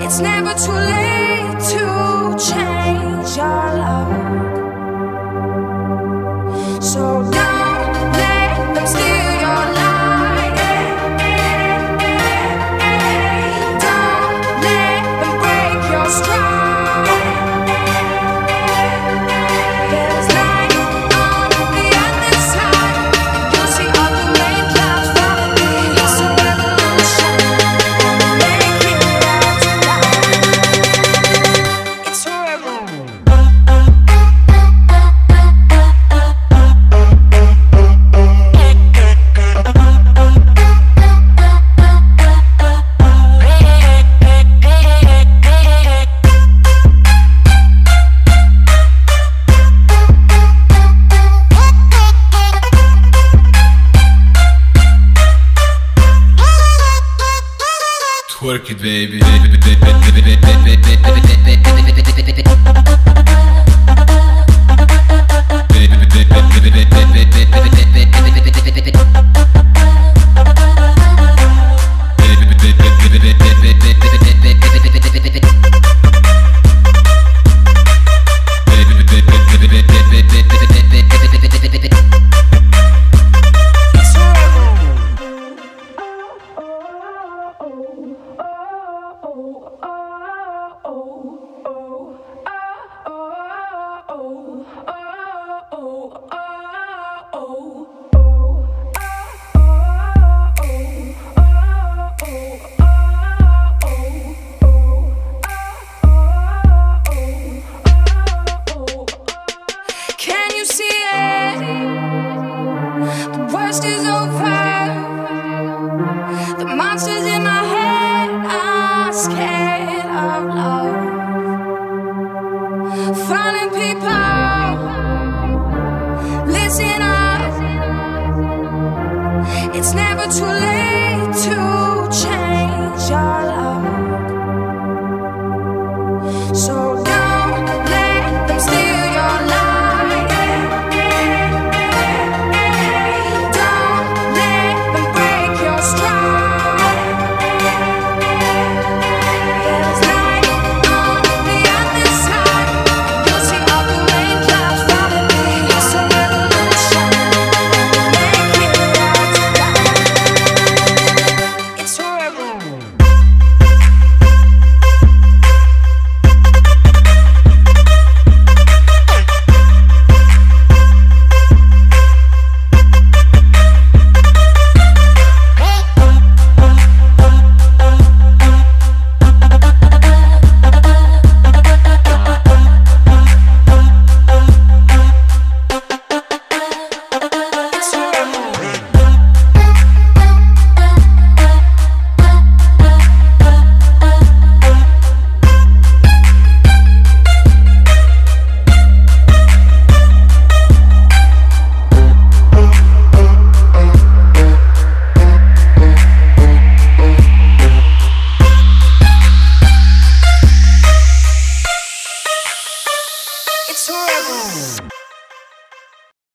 It's never too late to change your love. Twerk it, baby. You see it? The worst is over. The monsters in my head are scared of love. People, listen up. It's never too late to change your. So